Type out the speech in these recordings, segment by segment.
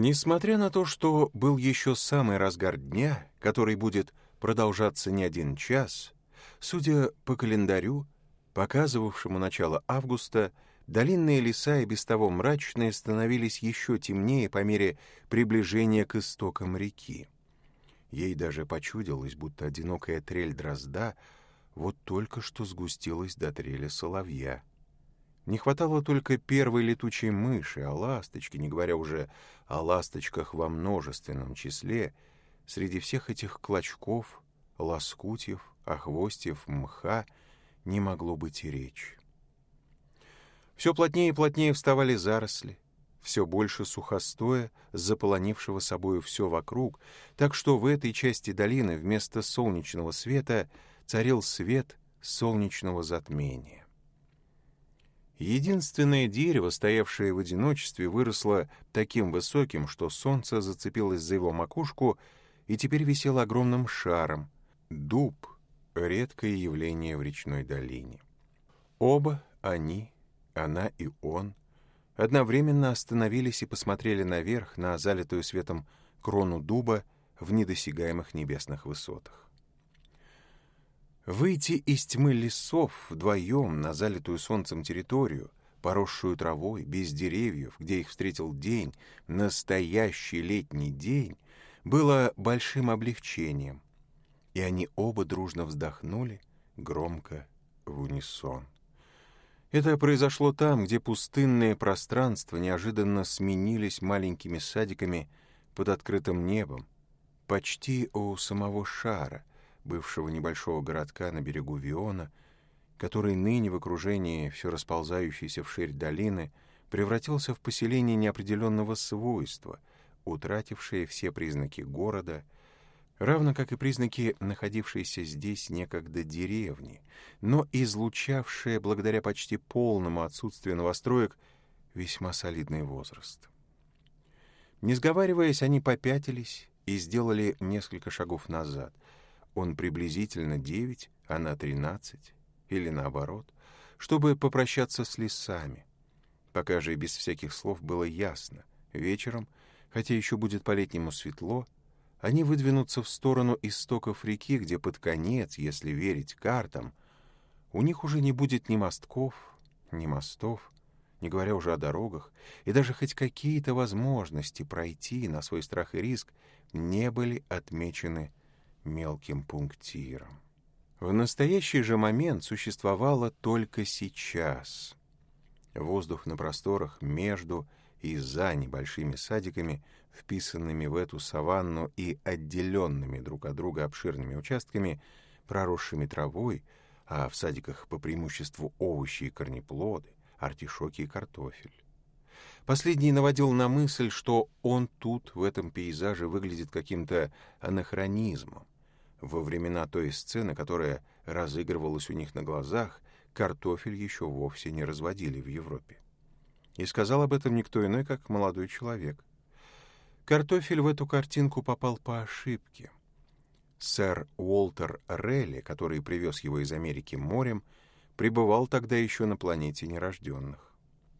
Несмотря на то, что был еще самый разгар дня, который будет продолжаться не один час, судя по календарю, показывавшему начало августа, долинные леса и без того мрачные становились еще темнее по мере приближения к истокам реки. Ей даже почудилось, будто одинокая трель дрозда вот только что сгустилась до трели соловья — не хватало только первой летучей мыши, а ласточки, не говоря уже о ласточках во множественном числе, среди всех этих клочков, лоскутьев, охвостьев, мха не могло быть и речи. Все плотнее и плотнее вставали заросли, все больше сухостоя, заполонившего собою все вокруг, так что в этой части долины вместо солнечного света царил свет солнечного затмения. Единственное дерево, стоявшее в одиночестве, выросло таким высоким, что солнце зацепилось за его макушку и теперь висело огромным шаром. Дуб — редкое явление в речной долине. Оба они, она и он, одновременно остановились и посмотрели наверх на залитую светом крону дуба в недосягаемых небесных высотах выйти из тьмы лесов вдвоем на залитую солнцем территорию, поросшую травой, без деревьев, где их встретил день, настоящий летний день, было большим облегчением, и они оба дружно вздохнули громко в унисон. Это произошло там, где пустынные пространства неожиданно сменились маленькими садиками под открытым небом, почти у самого шара — бывшего небольшого городка на берегу Виона, который ныне в окружении все расползающейся вширь долины превратился в поселение неопределенного свойства, утратившее все признаки города, равно как и признаки находившейся здесь некогда деревни, но излучавшее, благодаря почти полному отсутствию новостроек, весьма солидный возраст. Не сговариваясь, они попятились и сделали несколько шагов назад — он приблизительно 9, она 13, или наоборот, чтобы попрощаться с лесами. Пока же без всяких слов было ясно. Вечером, хотя еще будет по-летнему светло, они выдвинутся в сторону истоков реки, где под конец, если верить картам, у них уже не будет ни мостков, ни мостов, не говоря уже о дорогах, и даже хоть какие-то возможности пройти на свой страх и риск не были отмечены мелким пунктиром. В настоящий же момент существовало только сейчас. Воздух на просторах между и за небольшими садиками, вписанными в эту саванну и отделенными друг от друга обширными участками, проросшими травой, а в садиках по преимуществу овощи и корнеплоды, артишоки и картофель. Последний наводил на мысль, что он тут, в этом пейзаже, выглядит каким-то анахронизмом. Во времена той сцены, которая разыгрывалась у них на глазах, картофель еще вовсе не разводили в Европе. И сказал об этом никто иной, как молодой человек. Картофель в эту картинку попал по ошибке. Сэр Уолтер Релли, который привез его из Америки морем, пребывал тогда еще на планете нерожденных.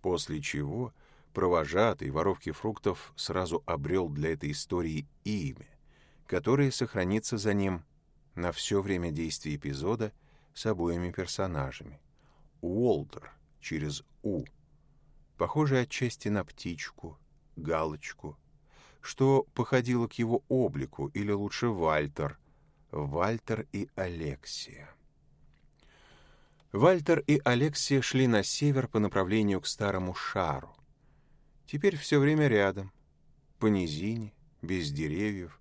После чего провожатый воровки фруктов сразу обрел для этой истории имя, которое сохранится за ним на все время действия эпизода с обоими персонажами. Уолдер через «У», похожий отчасти на птичку, галочку, что походило к его облику, или лучше Вальтер, Вальтер и Алексия. Вальтер и Алексия шли на север по направлению к старому шару. Теперь все время рядом, по низине, без деревьев,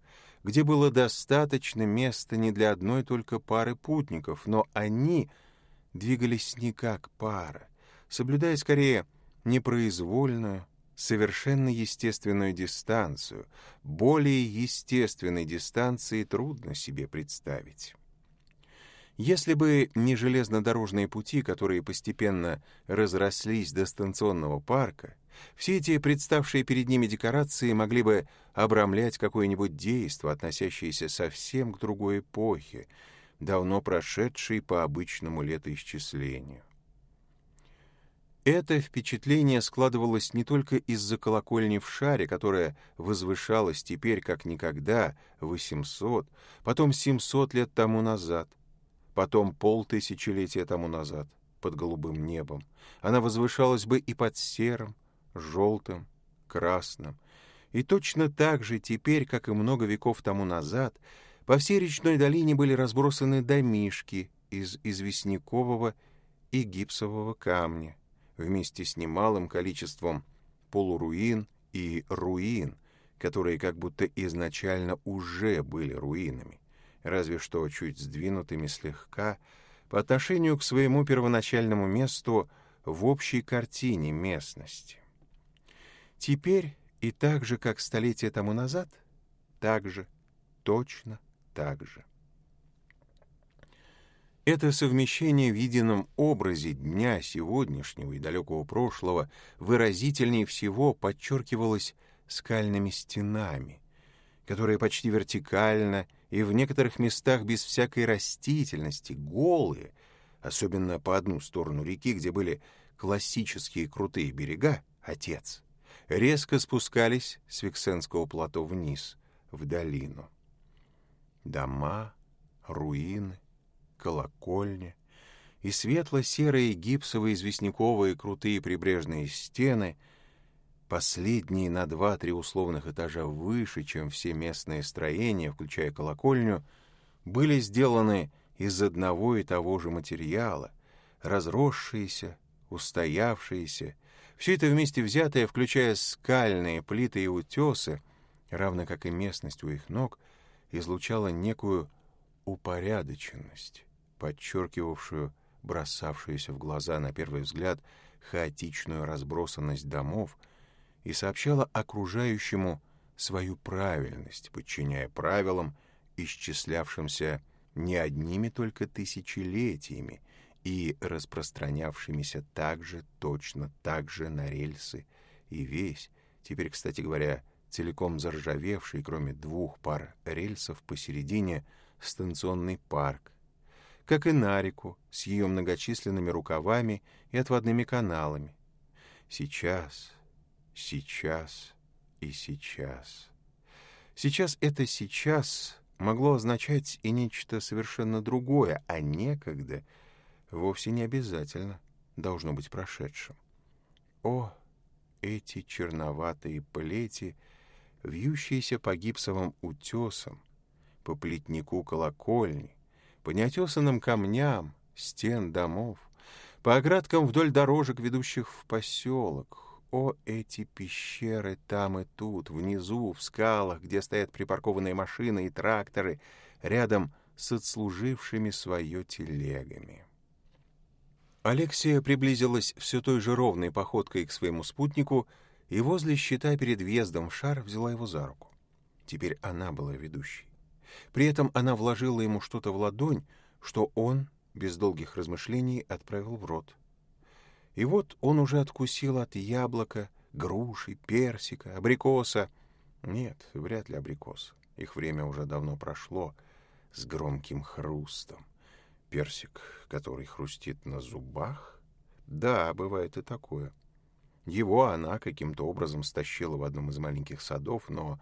где было достаточно места не для одной только пары путников, но они двигались не как пара, соблюдая скорее непроизвольную, совершенно естественную дистанцию. Более естественной дистанции трудно себе представить. Если бы не железнодорожные пути, которые постепенно разрослись до станционного парка, все эти представшие перед ними декорации могли бы обрамлять какое-нибудь действо, относящееся совсем к другой эпохе, давно прошедшей по обычному летоисчислению. Это впечатление складывалось не только из-за колокольни в шаре, которая возвышалась теперь как никогда 800, потом 700 лет тому назад, потом полтысячелетия тому назад под голубым небом. Она возвышалась бы и под серым, желтым, красным. И точно так же теперь, как и много веков тому назад, по всей речной долине были разбросаны домишки из известнякового и гипсового камня, вместе с немалым количеством полуруин и руин, которые как будто изначально уже были руинами, разве что чуть сдвинутыми слегка по отношению к своему первоначальному месту в общей картине местности. Теперь и так же, как столетие тому назад, так же, точно так же. Это совмещение в едином образе дня сегодняшнего и далекого прошлого выразительнее всего подчеркивалось скальными стенами, которые почти вертикально и в некоторых местах без всякой растительности, голые, особенно по одну сторону реки, где были классические крутые берега, отец — резко спускались с Виксенского плато вниз, в долину. Дома, руины, колокольня и светло-серые гипсовые известняковые крутые прибрежные стены, последние на два-три условных этажа выше, чем все местные строения, включая колокольню, были сделаны из одного и того же материала, разросшиеся, устоявшиеся все это вместе взятое, включая скальные плиты и утесы, равно как и местность у их ног, излучало некую упорядоченность, подчеркивавшую бросавшуюся в глаза на первый взгляд хаотичную разбросанность домов и сообщала окружающему свою правильность, подчиняя правилам, исчислявшимся не одними только тысячелетиями, и распространявшимися также, точно так же на рельсы, и весь, теперь, кстати говоря, целиком заржавевший, кроме двух пар рельсов посередине, станционный парк, как и на реку с ее многочисленными рукавами и отводными каналами. Сейчас, сейчас и сейчас. Сейчас это «сейчас» могло означать и нечто совершенно другое, а некогда — вовсе не обязательно должно быть прошедшим. О, эти черноватые плети, вьющиеся по гипсовым утесам, по плетнику колокольни, по неотесанным камням, стен домов, по оградкам вдоль дорожек, ведущих в поселок. О, эти пещеры там и тут, внизу, в скалах, где стоят припаркованные машины и тракторы, рядом с отслужившими свое телегами. Алексия приблизилась все той же ровной походкой к своему спутнику и возле щита перед въездом в шар взяла его за руку. Теперь она была ведущей. При этом она вложила ему что-то в ладонь, что он, без долгих размышлений, отправил в рот. И вот он уже откусил от яблока, груши, персика, абрикоса. Нет, вряд ли абрикос. Их время уже давно прошло с громким хрустом персик, который хрустит на зубах? Да, бывает и такое. Его она каким-то образом стащила в одном из маленьких садов, но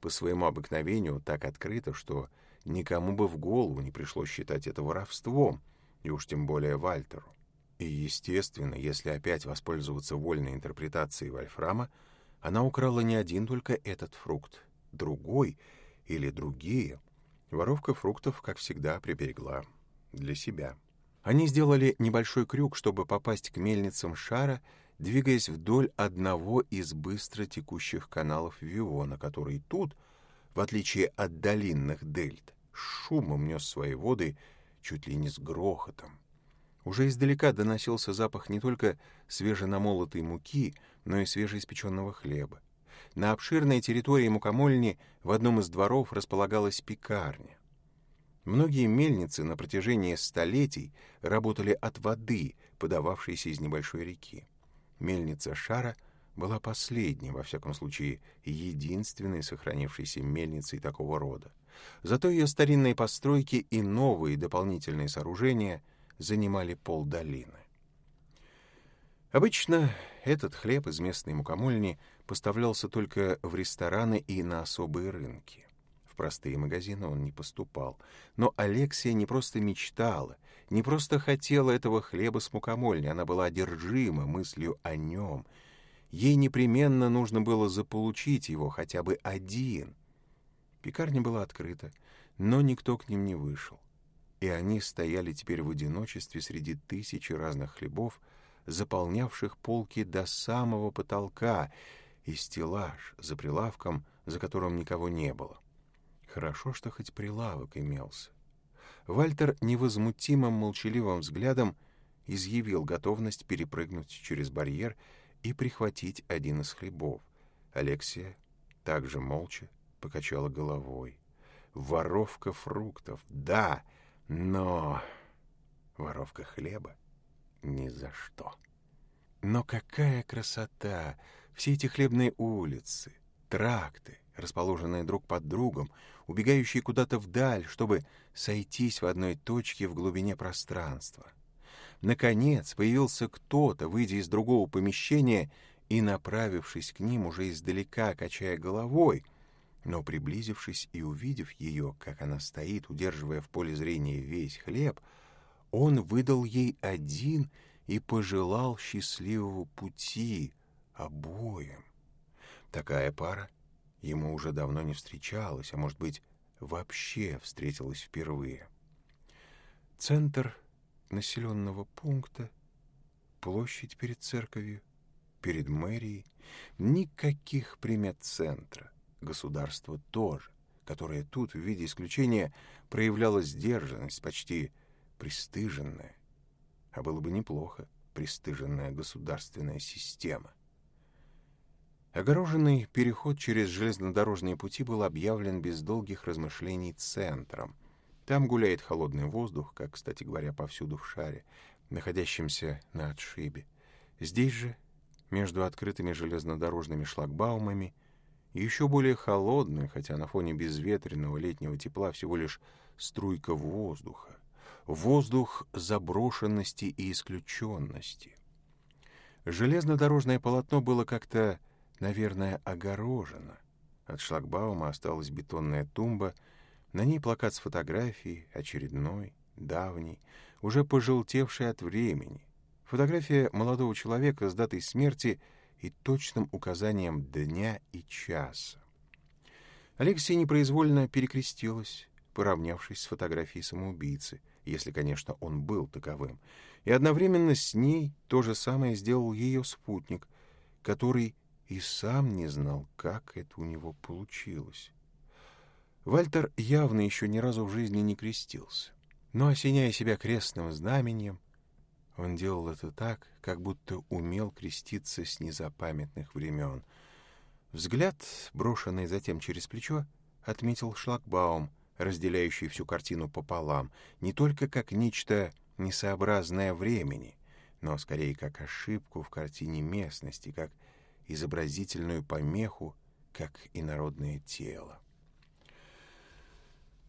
по своему обыкновению так открыто, что никому бы в голову не пришло считать это воровством, и уж тем более Вальтеру. И, естественно, если опять воспользоваться вольной интерпретацией Вольфрама, она украла не один только этот фрукт, другой или другие. Воровка фруктов, как всегда, приберегла для себя. Они сделали небольшой крюк, чтобы попасть к мельницам шара, двигаясь вдоль одного из быстро текущих каналов Вивона, который тут, в отличие от долинных дельт, шумом нес свои воды чуть ли не с грохотом. Уже издалека доносился запах не только свеженамолотой муки, но и свежеиспеченного хлеба. На обширной территории мукомольни в одном из дворов располагалась пекарня. Многие мельницы на протяжении столетий работали от воды, подававшейся из небольшой реки. Мельница Шара была последней, во всяком случае, единственной сохранившейся мельницей такого рода. Зато ее старинные постройки и новые дополнительные сооружения занимали полдолины. Обычно этот хлеб из местной мукомольни поставлялся только в рестораны и на особые рынки простые магазины он не поступал. Но Алексия не просто мечтала, не просто хотела этого хлеба с мукомольни, она была одержима мыслью о нем. Ей непременно нужно было заполучить его, хотя бы один. Пекарня была открыта, но никто к ним не вышел. И они стояли теперь в одиночестве среди тысячи разных хлебов, заполнявших полки до самого потолка, и стеллаж за прилавком, за которым никого не было хорошо, что хоть прилавок имелся. Вальтер невозмутимым молчаливым взглядом изъявил готовность перепрыгнуть через барьер и прихватить один из хлебов. Алексия также молча покачала головой. Воровка фруктов, да, но воровка хлеба ни за что. Но какая красота! Все эти хлебные улицы, тракты — расположенные друг под другом, убегающие куда-то вдаль, чтобы сойтись в одной точке в глубине пространства. Наконец появился кто-то, выйдя из другого помещения и направившись к ним уже издалека, качая головой, но приблизившись и увидев ее, как она стоит, удерживая в поле зрения весь хлеб, он выдал ей один и пожелал счастливого пути обоим. Такая пара — Ему уже давно не встречалось, а может быть, вообще встретилась впервые. Центр населенного пункта, площадь перед церковью, перед мэрией, никаких примет центра, государства тоже, которое тут, в виде исключения, проявляло сдержанность, почти пристыженная. А было бы неплохо, пристыженная государственная система. Огороженный переход через железнодорожные пути был объявлен без долгих размышлений центром. Там гуляет холодный воздух, как, кстати говоря, повсюду в шаре, находящемся на отшибе. Здесь же, между открытыми железнодорожными шлагбаумами, еще более холодный, хотя на фоне безветренного летнего тепла всего лишь струйка воздуха. Воздух заброшенности и исключенности. Железнодорожное полотно было как-то наверное, огорожена. От шлагбаума осталась бетонная тумба, на ней плакат с фотографией, очередной, давний, уже пожелтевший от времени. Фотография молодого человека с датой смерти и точным указанием дня и часа. Алексей непроизвольно перекрестилась, поравнявшись с фотографией самоубийцы, если, конечно, он был таковым. И одновременно с ней то же самое сделал ее спутник, который и сам не знал, как это у него получилось. Вальтер явно еще ни разу в жизни не крестился, но, осеняя себя крестным знаменем, он делал это так, как будто умел креститься с незапамятных времен. Взгляд, брошенный затем через плечо, отметил шлагбаум, разделяющий всю картину пополам, не только как нечто несообразное времени, но скорее как ошибку в картине местности, как изобразительную помеху, как инородное тело.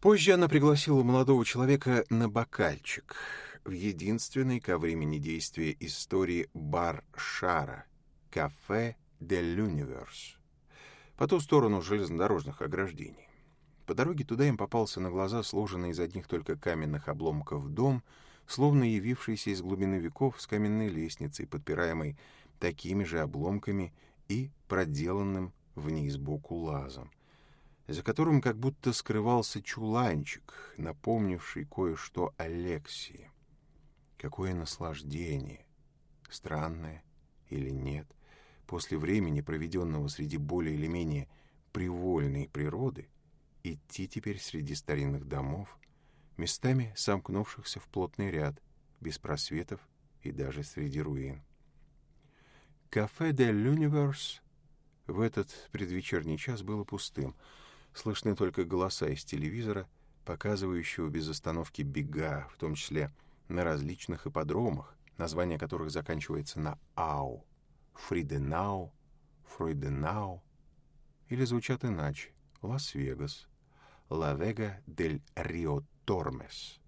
Позже она пригласила молодого человека на бокальчик в единственный ко времени действия истории бар Шара, кафе «Дель Люниверс», по ту сторону железнодорожных ограждений. По дороге туда им попался на глаза сложенный из одних только каменных обломков дом, словно явившийся из глубины веков с каменной лестницей, подпираемой такими же обломками и проделанным вниз боку лазом, за которым как будто скрывался чуланчик, напомнивший кое-что о Лексии. Какое наслаждение, странное или нет, после времени, проведенного среди более или менее привольной природы, идти теперь среди старинных домов, местами сомкнувшихся в плотный ряд, без просветов и даже среди руин. Кафе «Дель Юниверс» в этот предвечерний час было пустым. Слышны только голоса из телевизора, показывающего без остановки бега, в том числе на различных ипподромах, название которых заканчивается на «ау» — «Фриденау», «Фройденау» или звучат иначе — «Лас-Вегас», Лавега дель Рио Тормес»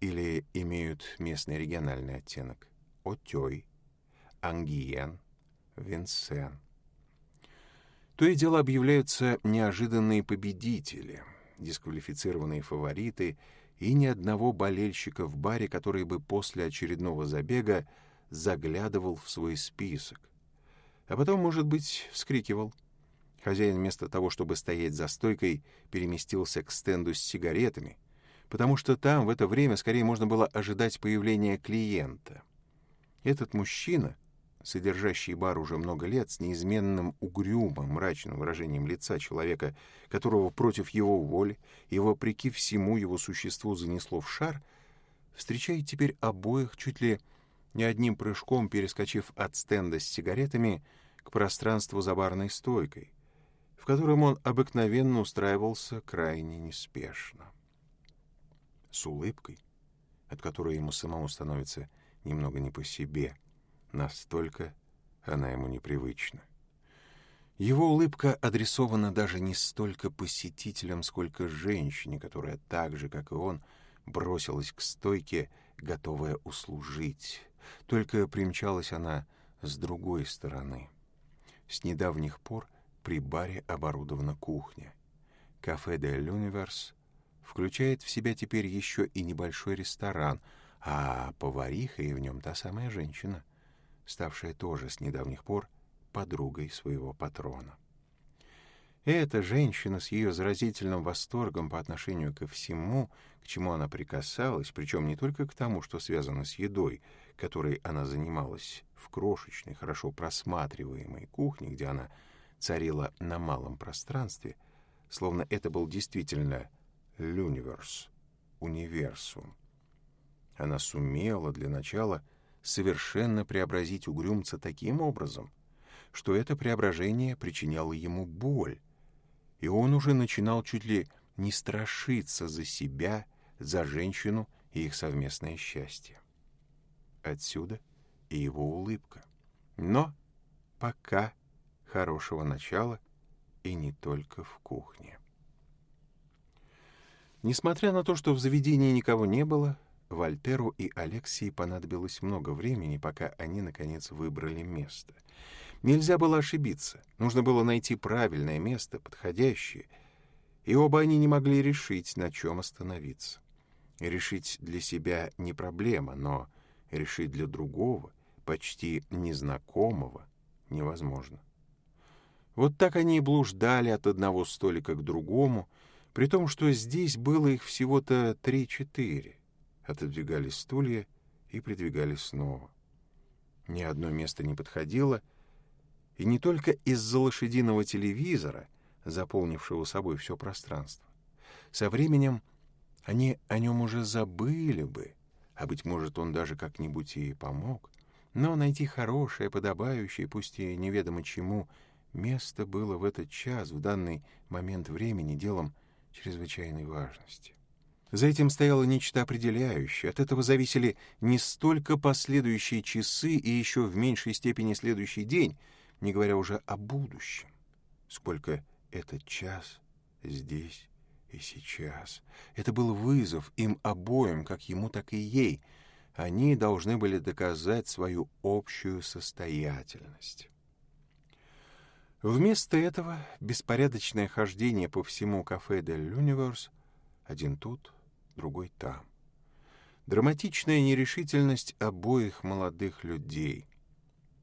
или имеют местный региональный оттенок — «Отёй», «Ангиен», Винсен. То и дело объявляются неожиданные победители, дисквалифицированные фавориты и ни одного болельщика в баре, который бы после очередного забега заглядывал в свой список. А потом, может быть, вскрикивал. Хозяин вместо того, чтобы стоять за стойкой, переместился к стенду с сигаретами, потому что там в это время скорее можно было ожидать появления клиента. Этот мужчина — содержащий бар уже много лет, с неизменным угрюмым, мрачным выражением лица человека, которого против его воли и вопреки всему его существу занесло в шар, встречает теперь обоих чуть ли не одним прыжком, перескочив от стенда с сигаретами к пространству за барной стойкой, в котором он обыкновенно устраивался крайне неспешно. С улыбкой, от которой ему самому становится немного не по себе — Настолько она ему непривычна. Его улыбка адресована даже не столько посетителям, сколько женщине, которая так же, как и он, бросилась к стойке, готовая услужить. Только примчалась она с другой стороны. С недавних пор при баре оборудована кухня. Кафе «Де Люниверс» включает в себя теперь еще и небольшой ресторан, а повариха и в нем та самая женщина — ставшая тоже с недавних пор подругой своего патрона. Эта женщина с ее заразительным восторгом по отношению ко всему, к чему она прикасалась, причем не только к тому, что связано с едой, которой она занималась в крошечной, хорошо просматриваемой кухне, где она царила на малом пространстве, словно это был действительно «люниверс», «универсум». Она сумела для начала совершенно преобразить угрюмца таким образом, что это преображение причиняло ему боль, и он уже начинал чуть ли не страшиться за себя, за женщину и их совместное счастье. Отсюда и его улыбка. Но пока хорошего начала и не только в кухне. Несмотря на то, что в заведении никого не было, Вольтеру и Алексии понадобилось много времени, пока они, наконец, выбрали место. Нельзя было ошибиться. Нужно было найти правильное место, подходящее. И оба они не могли решить, на чем остановиться. Решить для себя не проблема, но решить для другого, почти незнакомого, невозможно. Вот так они и блуждали от одного столика к другому, при том, что здесь было их всего-то три-четыре отодвигали стулья и придвигали снова. Ни одно место не подходило, и не только из-за лошадиного телевизора, заполнившего собой все пространство. Со временем они о нем уже забыли бы, а, быть может, он даже как-нибудь и помог. Но найти хорошее, подобающее, пусть и неведомо чему, место было в этот час, в данный момент времени, делом чрезвычайной важности. За этим стояло нечто определяющее. От этого зависели не столько последующие часы и еще в меньшей степени следующий день, не говоря уже о будущем, сколько этот час здесь и сейчас. Это был вызов им обоим, как ему, так и ей. Они должны были доказать свою общую состоятельность. Вместо этого беспорядочное хождение по всему кафе «Дель Юниверс» один тут, другой там. Драматичная нерешительность обоих молодых людей.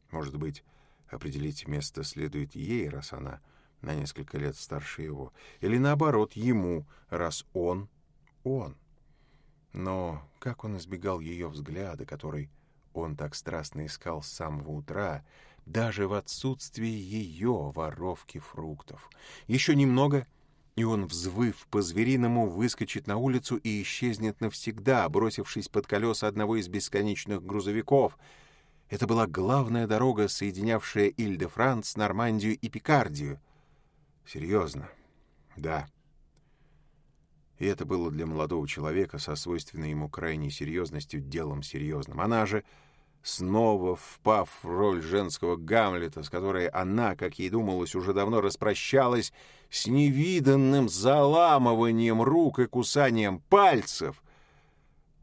Может быть, определить место следует ей, раз она на несколько лет старше его, или наоборот, ему, раз он — он. Но как он избегал ее взгляда, который он так страстно искал с самого утра, даже в отсутствии ее воровки фруктов. Еще немного — и он, взвыв по-звериному, выскочит на улицу и исчезнет навсегда, бросившись под колеса одного из бесконечных грузовиков. Это была главная дорога, соединявшая Иль-де-Франц, Нормандию и Пикардию. Серьезно? Да. И это было для молодого человека со свойственной ему крайней серьезностью делом серьезным. Она же снова впав в роль женского Гамлета, с которой она, как ей думалось, уже давно распрощалась с невиданным заламыванием рук и кусанием пальцев,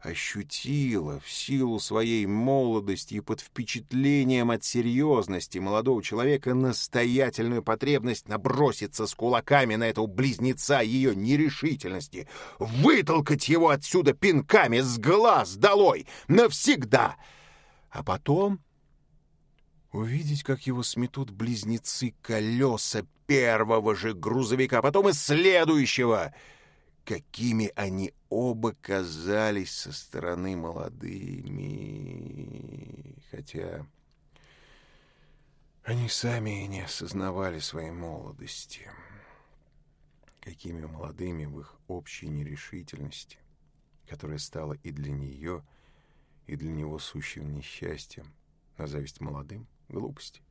ощутила в силу своей молодости и под впечатлением от серьезности молодого человека настоятельную потребность наброситься с кулаками на этого близнеца ее нерешительности, вытолкать его отсюда пинками с глаз долой навсегда — а потом... Увидеть, как его сметут близнецы колеса первого же грузовика, а потом и следующего. Какими они оба казались со стороны молодыми. Хотя они сами и не осознавали своей молодости. Какими молодыми в их общей нерешительности, которая стала и для нее — и для него сущим несчастьем, на зависть молодым, глупости,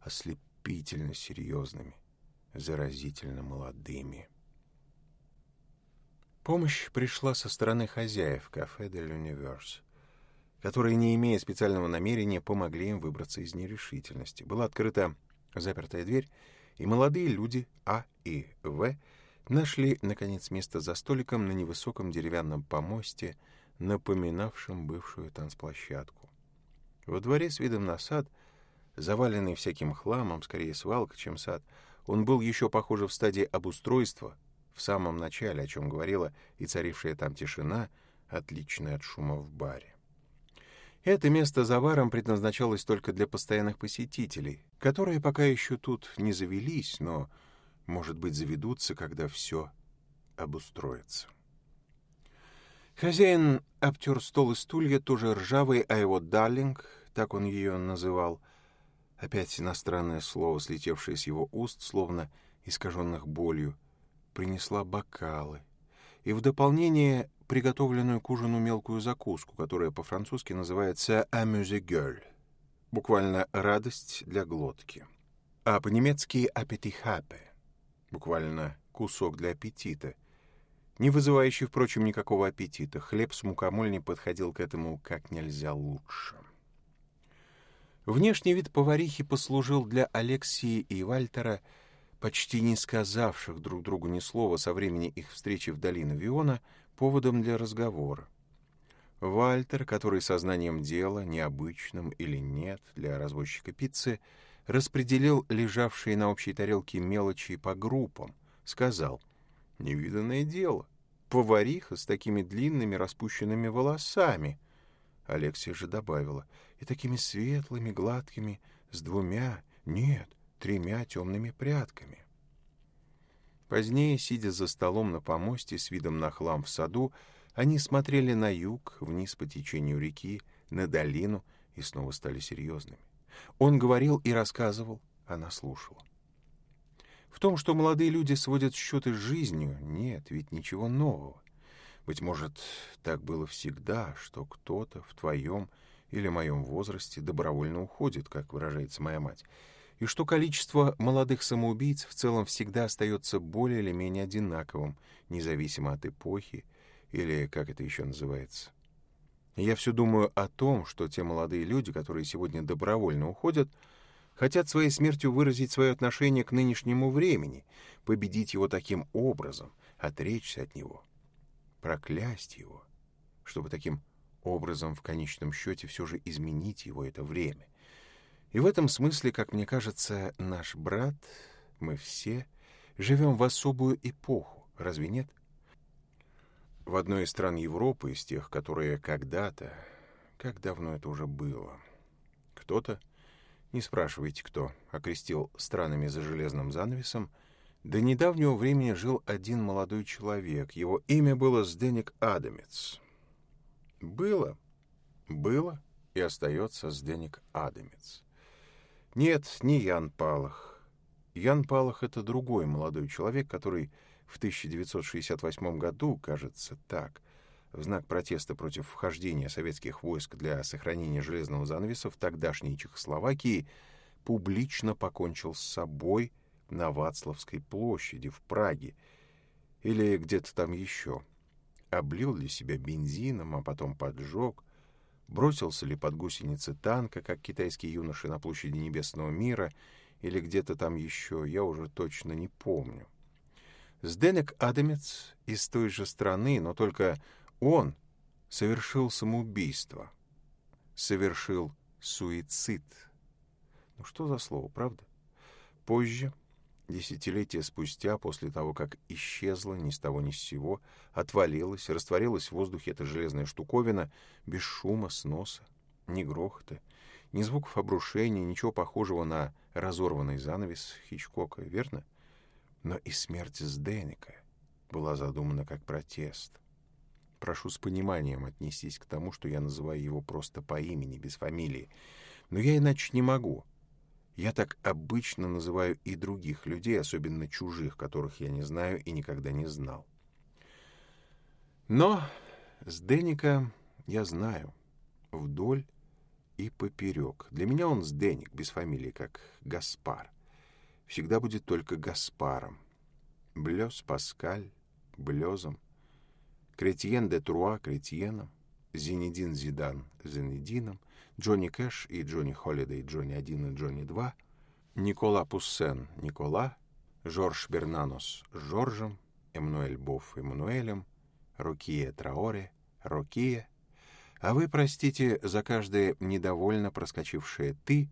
ослепительно серьезными, заразительно молодыми. Помощь пришла со стороны хозяев кафе «Дель Universe, которые, не имея специального намерения, помогли им выбраться из нерешительности. Была открыта запертая дверь, и молодые люди А и В нашли, наконец, место за столиком на невысоком деревянном помосте – напоминавшим бывшую танцплощадку. Во дворе с видом на сад, заваленный всяким хламом, скорее свалка, чем сад, он был еще, похоже, в стадии обустройства, в самом начале, о чем говорила и царившая там тишина, отличная от шума в баре. Это место за баром предназначалось только для постоянных посетителей, которые пока еще тут не завелись, но, может быть, заведутся, когда все обустроится. Хозяин обтер стол и стулья тоже ржавые, а его «Дарлинг», так он ее называл, опять иностранное слово, слетевшее с его уст, словно искаженных болью, принесла бокалы. И в дополнение приготовленную к ужину мелкую закуску, которая по-французски называется «amuse-gueule», буквально «радость для глотки», а по-немецки «аппетихапе», буквально «кусок для аппетита», не вызывающий, впрочем, никакого аппетита. Хлеб с мукомоль не подходил к этому как нельзя лучше. Внешний вид поварихи послужил для Алексии и Вальтера, почти не сказавших друг другу ни слова со времени их встречи в долине Виона, поводом для разговора. Вальтер, который сознанием дела, необычным или нет для разводчика пиццы, распределил лежавшие на общей тарелке мелочи по группам, сказал — Невиданное дело. Повариха с такими длинными распущенными волосами. Алексия же добавила. И такими светлыми, гладкими, с двумя, нет, тремя темными прядками. Позднее, сидя за столом на помосте с видом на хлам в саду, они смотрели на юг, вниз по течению реки, на долину и снова стали серьезными. Он говорил и рассказывал, она слушала. В том, что молодые люди сводят счеты с жизнью, нет ведь ничего нового. Быть может, так было всегда, что кто-то в твоем или моем возрасте добровольно уходит, как выражается моя мать, и что количество молодых самоубийц в целом всегда остается более или менее одинаковым, независимо от эпохи или как это еще называется. Я все думаю о том, что те молодые люди, которые сегодня добровольно уходят — хотят своей смертью выразить свое отношение к нынешнему времени, победить его таким образом, отречься от него, проклясть его, чтобы таким образом в конечном счете все же изменить его это время. И в этом смысле, как мне кажется, наш брат, мы все, живем в особую эпоху, разве нет? В одной из стран Европы, из тех, которые когда-то, как давно это уже было, кто-то — не спрашивайте, кто. Окрестил странами за железным занавесом. До недавнего времени жил один молодой человек. Его имя было Сденек Адамец. Было, было и остается Сденек Адамец. Нет, не Ян Палах. Ян Палах — это другой молодой человек, который в 1968 году, кажется, так — в знак протеста против вхождения советских войск для сохранения железного занавеса в тогдашней Чехословакии, публично покончил с собой на Вацлавской площади в Праге или где-то там еще. Облил ли себя бензином, а потом поджег, бросился ли под гусеницы танка, как китайские юноши на площади Небесного мира, или где-то там еще, я уже точно не помню. Сденек Адамец из той же страны, но только он совершил самоубийство, совершил суицид. Ну что за слово, правда? Позже, десятилетия спустя, после того, как исчезла ни с того ни с сего, отвалилась, растворилась в воздухе эта железная штуковина, без шума, сноса, ни грохота, ни звуков обрушения, ничего похожего на разорванный занавес Хичкока, верно? Но и смерть Сденика была задумана как протест — прошу с пониманием отнестись к тому, что я называю его просто по имени, без фамилии. Но я иначе не могу. Я так обычно называю и других людей, особенно чужих, которых я не знаю и никогда не знал. Но с Деника я знаю вдоль и поперек. Для меня он с Деник, без фамилии, как Гаспар. Всегда будет только Гаспаром. Блёз Паскаль, Блёзом — Кретиен де Труа Кретиеном, Зинедин Зидан Зинедином, Джонни Кэш и Джонни Холлидей Джонни 1 и Джонни 2, Никола Пуссен Никола, Жорж Бернанос Жоржем, Эммануэль Бофф Эммануэлем, Рукие Траоре, Рукие, а вы, простите, за каждое недовольно проскочившее «ты»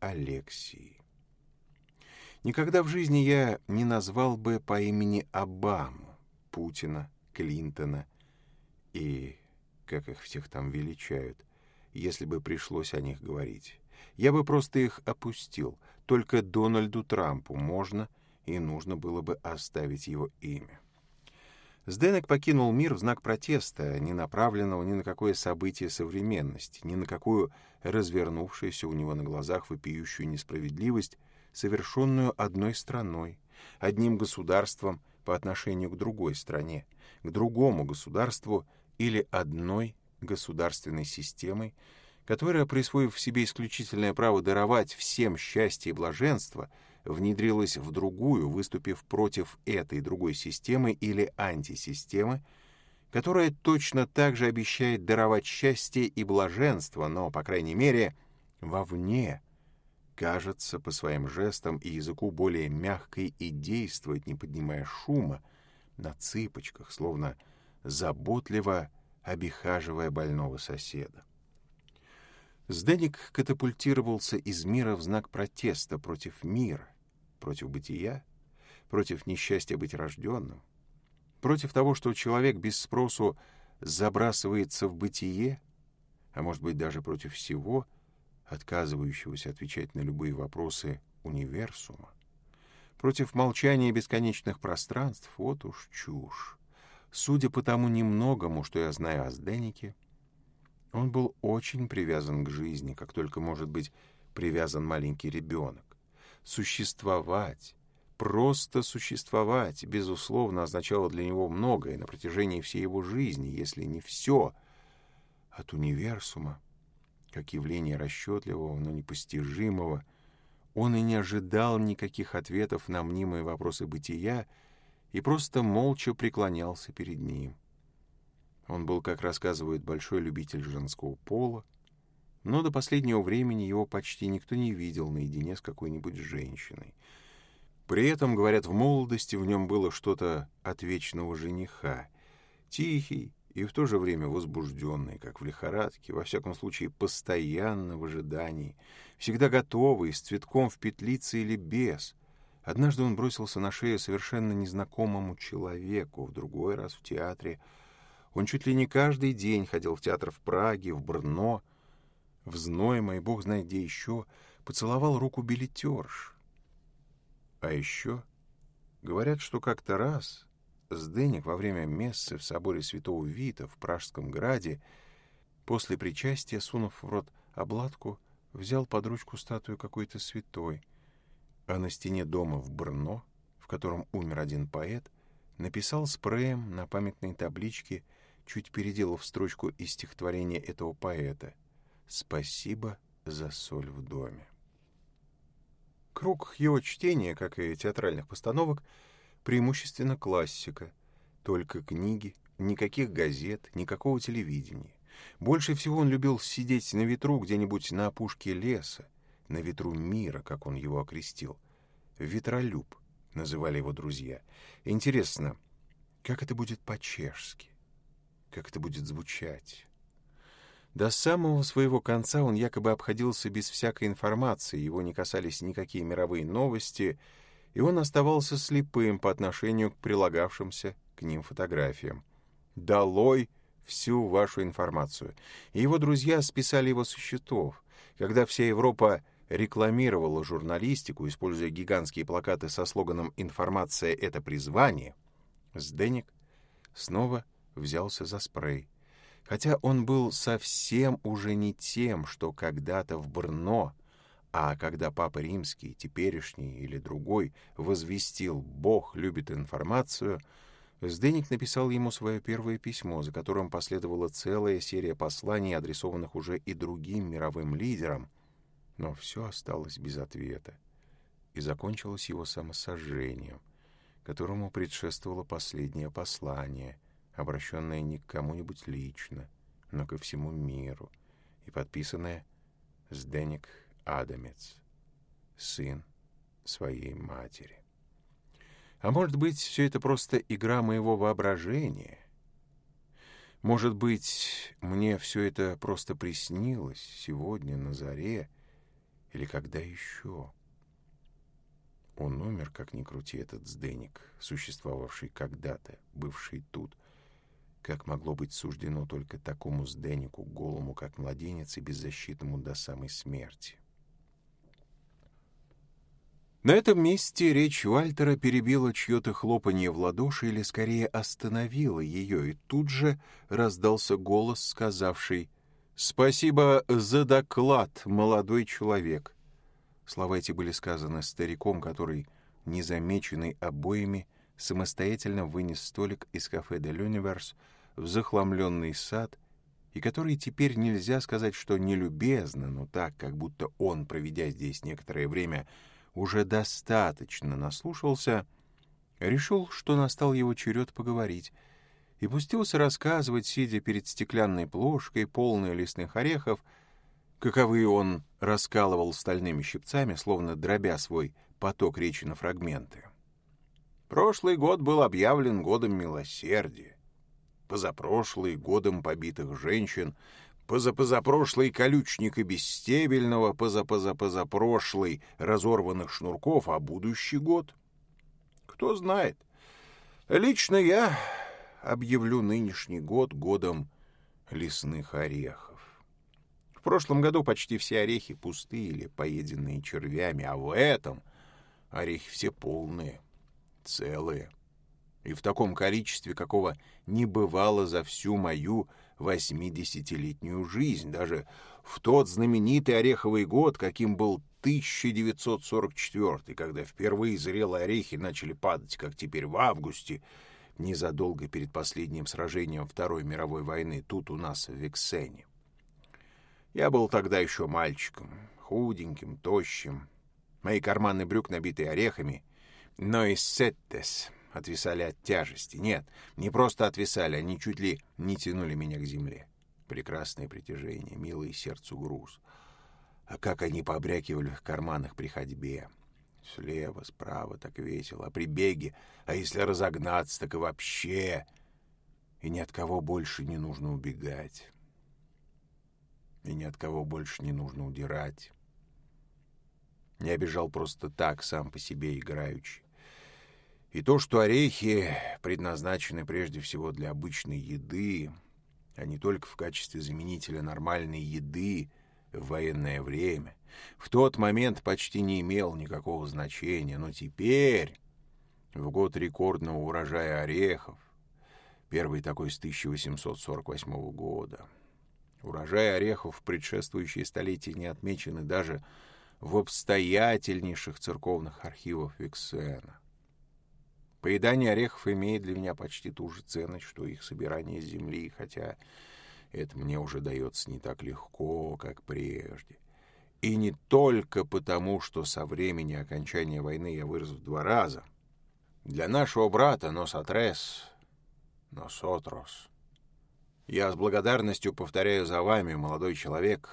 Алексии. Никогда в жизни я не назвал бы по имени Обаму, Путина, Клинтона. И как их всех там величают, если бы пришлось о них говорить. Я бы просто их опустил. Только Дональду Трампу можно и нужно было бы оставить его имя. Сденек покинул мир в знак протеста, не направленного ни на какое событие современности, ни на какую развернувшуюся у него на глазах вопиющую несправедливость, совершенную одной страной, одним государством, по отношению к другой стране, к другому государству или одной государственной системой, которая, присвоив себе исключительное право даровать всем счастье и блаженство, внедрилась в другую, выступив против этой другой системы или антисистемы, которая точно так же обещает даровать счастье и блаженство, но, по крайней мере, вовне, кажется по своим жестам и языку более мягкой и действовать не поднимая шума, на цыпочках, словно заботливо обихаживая больного соседа. Сденик катапультировался из мира в знак протеста против мира, против бытия, против несчастья быть рожденным, против того, что человек без спросу забрасывается в бытие, а может быть даже против всего — отказывающегося отвечать на любые вопросы универсума. Против молчания бесконечных пространств вот уж чушь. Судя по тому немногому, что я знаю о Сденике, он был очень привязан к жизни, как только может быть привязан маленький ребенок. Существовать, просто существовать, безусловно, означало для него многое на протяжении всей его жизни, если не все, от универсума как явление расчетливого, но непостижимого. Он и не ожидал никаких ответов на мнимые вопросы бытия и просто молча преклонялся перед ним. Он был, как рассказывают, большой любитель женского пола, но до последнего времени его почти никто не видел наедине с какой-нибудь женщиной. При этом, говорят, в молодости в нем было что-то от вечного жениха. Тихий, и в то же время возбужденный, как в лихорадке, во всяком случае постоянно в ожидании, всегда готовый, с цветком в петлице или без. Однажды он бросился на шею совершенно незнакомому человеку, в другой раз в театре. Он чуть ли не каждый день ходил в театр в Праге, в Брно, в Знойма и бог знает где еще, поцеловал руку билетерш. А еще говорят, что как-то раз сдынек во время мессы в соборе святого Вита в Пражском граде, после причастия, сунув в рот обладку, взял под ручку статую какой-то святой, а на стене дома в Брно, в котором умер один поэт, написал спреем на памятной табличке, чуть переделав строчку из стихотворения этого поэта «Спасибо за соль в доме». Круг его чтения, как и театральных постановок, — преимущественно классика, только книги, никаких газет, никакого телевидения. Больше всего он любил сидеть на ветру где-нибудь на опушке леса, на ветру мира, как он его окрестил. «Ветролюб» называли его друзья. Интересно, как это будет по-чешски? Как это будет звучать? До самого своего конца он якобы обходился без всякой информации, его не касались никакие мировые новости — и он оставался слепым по отношению к прилагавшимся к ним фотографиям. «Долой!» всю вашу информацию. И его друзья списали его со счетов. Когда вся Европа рекламировала журналистику, используя гигантские плакаты со слоганом «Информация — это призвание», Сденек снова взялся за спрей. Хотя он был совсем уже не тем, что когда-то в Брно а когда Папа Римский, теперешний или другой, возвестил «Бог любит информацию», Сденик написал ему свое первое письмо, за которым последовала целая серия посланий, адресованных уже и другим мировым лидерам, но все осталось без ответа. И закончилось его самосожжением, которому предшествовало последнее послание, обращенное не к кому-нибудь лично, но ко всему миру, и подписанное «Сденик Адамец, сын своей матери. А может быть, все это просто игра моего воображения? Может быть, мне все это просто приснилось сегодня на заре или когда еще? Он умер, как ни крути, этот сденик, существовавший когда-то, бывший тут. Как могло быть суждено только такому сденику, голому, как младенец, и беззащитному до самой смерти? На этом месте речь Вальтера перебила чье-то хлопанье в ладоши или скорее остановила ее, и тут же раздался голос, сказавший «Спасибо за доклад, молодой человек». Слова эти были сказаны стариком, который, незамеченный обоими, самостоятельно вынес столик из кафе «Де Люниверс» в захламленный сад, и который теперь нельзя сказать, что нелюбезно, но так, как будто он, проведя здесь некоторое время, — уже достаточно наслушался, решил, что настал его черед поговорить, и пустился рассказывать, сидя перед стеклянной плошкой, полной лесных орехов, каковы он раскалывал стальными щипцами, словно дробя свой поток речи на фрагменты. Прошлый год был объявлен годом милосердия, позапрошлый — годом побитых женщин, позапозапрошлый колючник и бесстебельного, позапозапозапрошлый разорванных шнурков, а будущий год? Кто знает. Лично я объявлю нынешний год годом лесных орехов. В прошлом году почти все орехи пустые или поеденные червями, а в этом орехи все полные, целые. И в таком количестве, какого не бывало за всю мою 80-летнюю жизнь. Даже в тот знаменитый ореховый год, каким был 1944, когда впервые зрелые орехи начали падать, как теперь в августе, незадолго перед последним сражением Второй мировой войны, тут у нас в Вексене. Я был тогда еще мальчиком, худеньким, тощим. Мои карманы брюк набиты орехами, но и сеттес — отвисали от тяжести. Нет, не просто отвисали, они чуть ли не тянули меня к земле. Прекрасное притяжение, милый сердцу груз. А как они побрякивали в карманах при ходьбе. Слева, справа так весело, а при беге, а если разогнаться, так и вообще. И ни от кого больше не нужно убегать. И ни от кого больше не нужно удирать. Не обижал просто так, сам по себе играючи. И то, что орехи предназначены прежде всего для обычной еды, а не только в качестве заменителя нормальной еды в военное время, в тот момент почти не имел никакого значения, но теперь, в год рекордного урожая орехов, первый такой с 1848 года, урожай орехов в предшествующие столетия не отмечены даже в обстоятельнейших церковных архивах Виксена — Поедание орехов имеет для меня почти ту же ценность, что их собирание с земли, хотя это мне уже дается не так легко, как прежде. И не только потому, что со времени окончания войны я вырос в два раза. Для нашего брата Носатрес, Носотрос. Я с благодарностью повторяю за вами, молодой человек,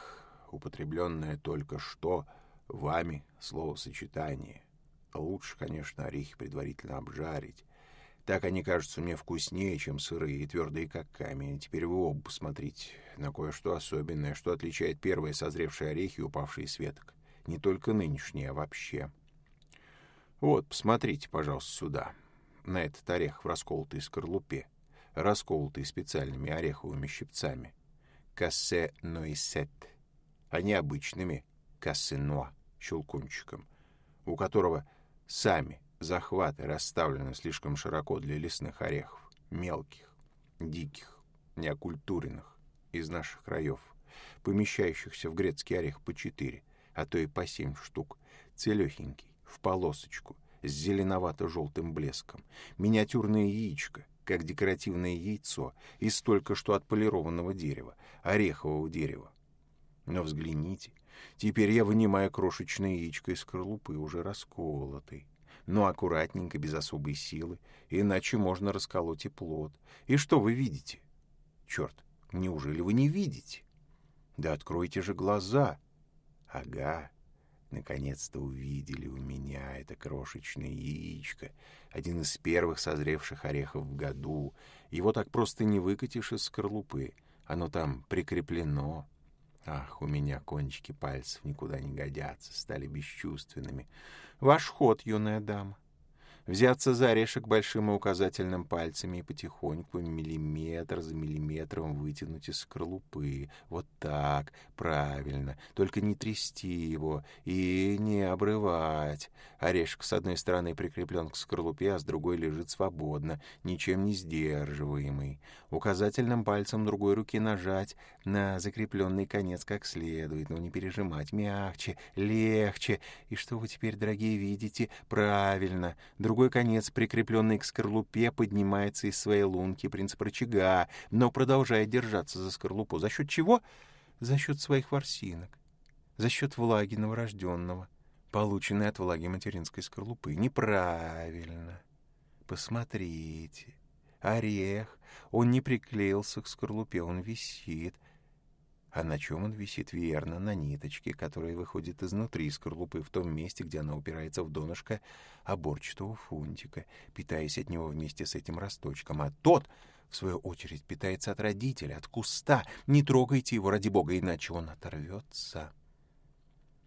употребленное только что вами словосочетание а лучше, конечно, орехи предварительно обжарить. Так они кажутся мне вкуснее, чем сырые и твердые, как камень. Теперь вы оба посмотрите на кое-что особенное, что отличает первые созревшие орехи, и упавшие с веток. Не только нынешние, а вообще. Вот, посмотрите, пожалуйста, сюда. На этот орех в расколотой скорлупе, расколотый специальными ореховыми щипцами. Кассе ноисет. Они обычными. Кассе ноа, щелкунчиком, у которого сами захваты расставлены слишком широко для лесных орехов, мелких, диких, неокультуренных, из наших краев, помещающихся в грецкий орех по четыре, а то и по семь штук, целехенький, в полосочку, с зеленовато-желтым блеском, миниатюрное яичко, как декоративное яйцо, из только что отполированного дерева, орехового дерева. Но взгляните, Теперь я, вынимая крошечное яичко из скорлупы, уже расколотый. Но аккуратненько, без особой силы, иначе можно расколоть и плод. И что вы видите? Черт, неужели вы не видите? Да откройте же глаза. Ага, наконец-то увидели у меня это крошечное яичко, один из первых созревших орехов в году. Его так просто не выкатишь из скорлупы. Оно там прикреплено, Ах, у меня кончики пальцев никуда не годятся, стали бесчувственными. Ваш ход, юная дама. Взяться за орешек большим и указательным пальцами и потихоньку, миллиметр за миллиметром вытянуть из скорлупы. Вот так, правильно. Только не трясти его и не обрывать. Орешек с одной стороны прикреплен к скорлупе, а с другой лежит свободно, ничем не сдерживаемый. Указательным пальцем другой руки нажать на закрепленный конец как следует, но не пережимать. Мягче, легче. И что вы теперь, дорогие, видите? Правильно. Друг другой конец, прикрепленный к скорлупе, поднимается из своей лунки принц рычага, но продолжает держаться за скорлупу. За счет чего? За счет своих ворсинок, за счет влаги новорожденного, полученной от влаги материнской скорлупы. Неправильно. Посмотрите. Орех, он не приклеился к скорлупе, он висит а на чем он висит верно на ниточке, которая выходит изнутри скорлупы в том месте, где она упирается в донышко оборчатого фунтика, питаясь от него вместе с этим росточком. А тот, в свою очередь, питается от родителя, от куста. Не трогайте его, ради бога, иначе он оторвется.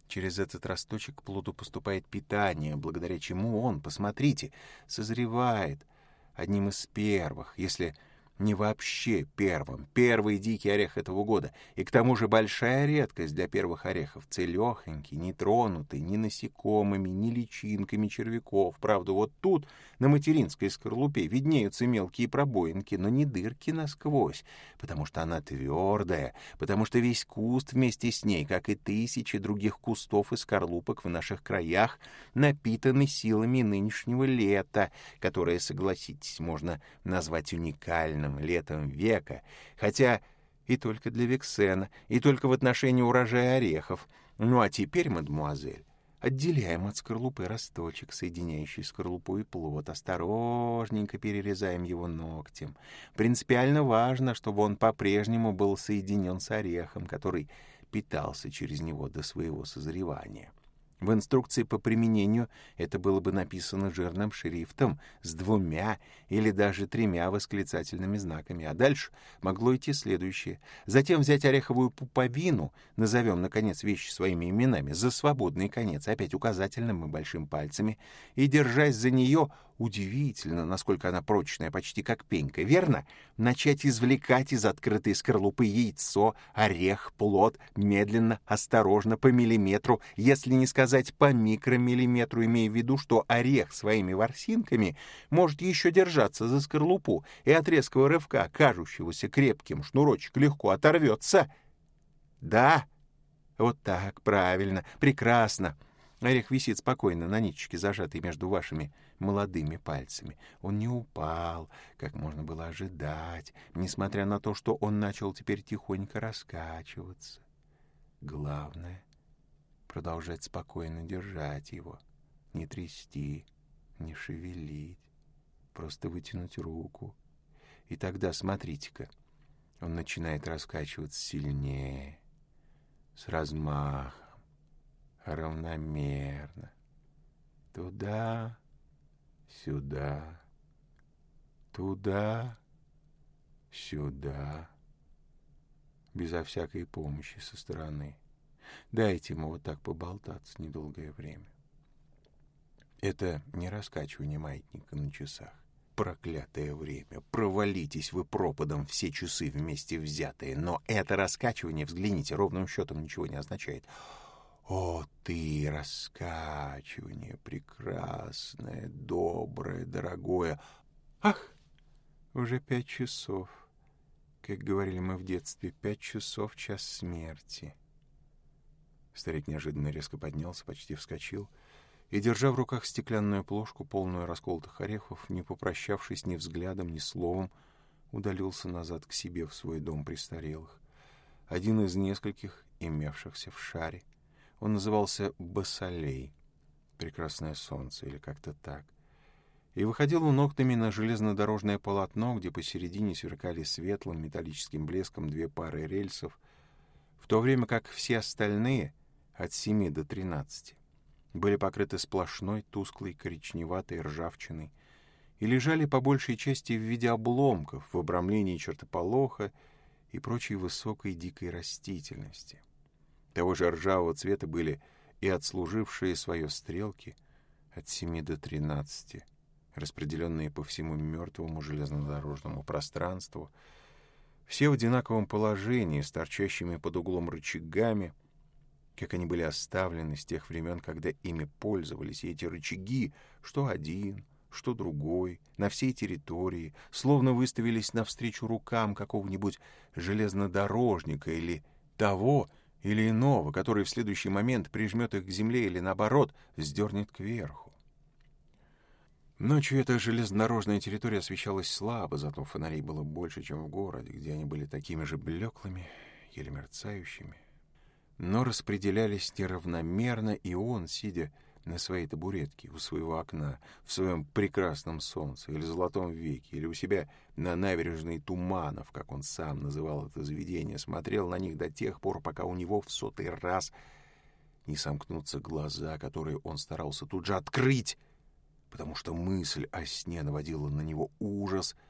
Через этот росточек плоду поступает питание, благодаря чему он, посмотрите, созревает одним из первых, если не вообще первым. первый дикий орех этого года. И к тому же большая редкость для первых орехов. Целехонький, не тронутый ни насекомыми, ни личинками червяков. Правда, вот тут, на материнской скорлупе, виднеются мелкие пробоинки, но не дырки насквозь, потому что она твердая, потому что весь куст вместе с ней, как и тысячи других кустов и скорлупок в наших краях, напитаны силами нынешнего лета, которое, согласитесь, можно назвать уникальным прошлым летом века, хотя и только для Вексена, и только в отношении урожая орехов. Ну а теперь, мадмуазель, отделяем от скорлупы росточек, соединяющий скорлупу и плод, осторожненько перерезаем его ногтем. Принципиально важно, чтобы он по-прежнему был соединен с орехом, который питался через него до своего созревания. В инструкции по применению это было бы написано жирным шрифтом с двумя или даже тремя восклицательными знаками, а дальше могло идти следующее. Затем взять ореховую пуповину, назовем, наконец, вещи своими именами, за свободный конец, опять указательным и большим пальцами, и, держась за нее, Удивительно, насколько она прочная, почти как пенька, верно? Начать извлекать из открытой скорлупы яйцо, орех, плод, медленно, осторожно, по миллиметру, если не сказать по микромиллиметру, имея в виду, что орех своими ворсинками может еще держаться за скорлупу, и от резкого рывка, кажущегося крепким, шнурочек легко оторвется. Да, вот так, правильно, прекрасно. Орех висит спокойно на ниточке, зажатой между вашими молодыми пальцами. Он не упал, как можно было ожидать, несмотря на то, что он начал теперь тихонько раскачиваться. Главное — продолжать спокойно держать его, не трясти, не шевелить, просто вытянуть руку. И тогда, смотрите-ка, он начинает раскачиваться сильнее, с размахом, равномерно. Туда, сюда, туда, сюда, безо всякой помощи со стороны. Дайте ему вот так поболтаться недолгое время. Это не раскачивание маятника на часах. Проклятое время. Провалитесь вы пропадом все часы вместе взятые. Но это раскачивание, взгляните, ровным счетом ничего не означает. О, ты раскачивание прекрасное, доброе, дорогое. Ах, уже пять часов. Как говорили мы в детстве, пять часов — час смерти. Старик неожиданно резко поднялся, почти вскочил и, держа в руках стеклянную плошку, полную расколотых орехов, не попрощавшись ни взглядом, ни словом, удалился назад к себе в свой дом престарелых, один из нескольких, имевшихся в шаре, он назывался Басалей, прекрасное солнце или как-то так, и выходил он окнами на железнодорожное полотно, где посередине сверкали светлым металлическим блеском две пары рельсов, в то время как все остальные, от 7 до 13, были покрыты сплошной, тусклой, коричневатой ржавчиной и лежали по большей части в виде обломков в обрамлении чертополоха и прочей высокой дикой растительности — того же ржавого цвета были и отслужившие свое стрелки от 7 до 13, распределенные по всему мертвому железнодорожному пространству, все в одинаковом положении, с торчащими под углом рычагами, как они были оставлены с тех времен, когда ими пользовались, и эти рычаги, что один, что другой, на всей территории, словно выставились навстречу рукам какого-нибудь железнодорожника или того, или иного, который в следующий момент прижмет их к земле или, наоборот, вздернет кверху. Ночью эта железнодорожная территория освещалась слабо, зато фонарей было больше, чем в городе, где они были такими же блеклыми, еле мерцающими. Но распределялись неравномерно, и он, сидя на своей табуретке, у своего окна, в своем прекрасном солнце или золотом веке, или у себя на набережной Туманов, как он сам называл это заведение, смотрел на них до тех пор, пока у него в сотый раз не сомкнутся глаза, которые он старался тут же открыть, потому что мысль о сне наводила на него ужас —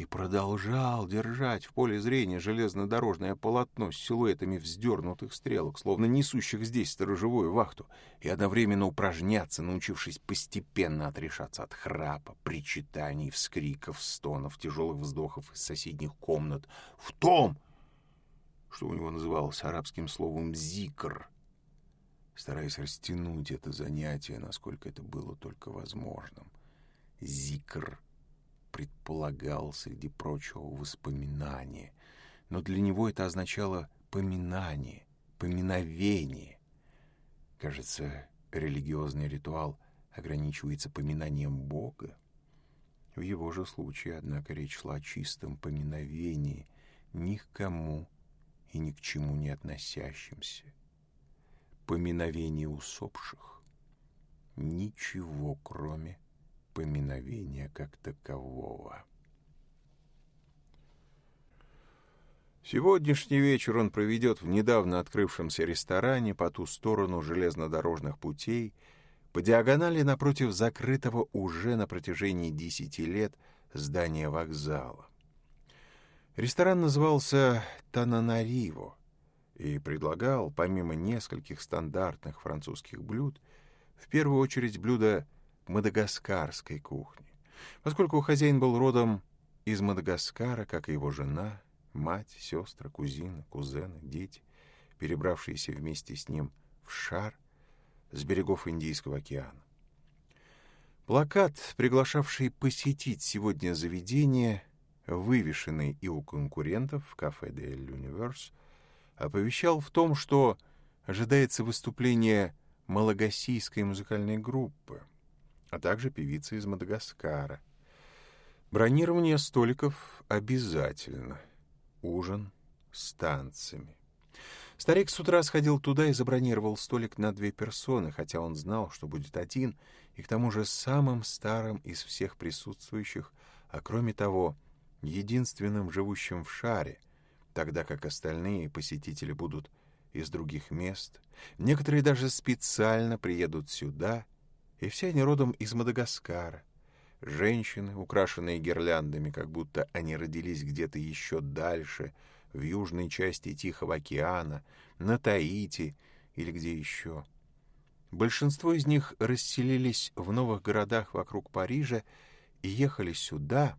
и продолжал держать в поле зрения железнодорожное полотно с силуэтами вздернутых стрелок, словно несущих здесь сторожевую вахту, и одновременно упражняться, научившись постепенно отрешаться от храпа, причитаний, вскриков, стонов, тяжелых вздохов из соседних комнат, в том, что у него называлось арабским словом «зикр», стараясь растянуть это занятие, насколько это было только возможным. «Зикр» предполаgal среди прочего воспоминания, но для него это означало поминание, поминовение. Кажется, религиозный ритуал ограничивается поминанием Бога. В его же случае, однако, речь шла о чистом поминовении, ни к кому и ни к чему не относящимся. Поминовение усопших. Ничего, кроме поминовение как такового. Сегодняшний вечер он проведет в недавно открывшемся ресторане по ту сторону железнодорожных путей, по диагонали напротив закрытого уже на протяжении десяти лет здания вокзала. Ресторан назывался «Тананариво» и предлагал, помимо нескольких стандартных французских блюд, в первую очередь блюда «Тананариво» мадагаскарской кухни, поскольку хозяин был родом из Мадагаскара, как и его жена, мать, сестры, кузины, кузены, дети, перебравшиеся вместе с ним в шар с берегов Индийского океана. Плакат, приглашавший посетить сегодня заведение, вывешенный и у конкурентов в кафе «Дель Universe, оповещал в том, что ожидается выступление малагасийской музыкальной группы, а также певица из Мадагаскара. Бронирование столиков обязательно. Ужин с танцами. Старик с утра сходил туда и забронировал столик на две персоны, хотя он знал, что будет один, и к тому же самым старым из всех присутствующих, а кроме того, единственным живущим в шаре, тогда как остальные посетители будут из других мест. Некоторые даже специально приедут сюда и все они родом из Мадагаскара. Женщины, украшенные гирляндами, как будто они родились где-то еще дальше, в южной части Тихого океана, на Таити или где еще. Большинство из них расселились в новых городах вокруг Парижа и ехали сюда,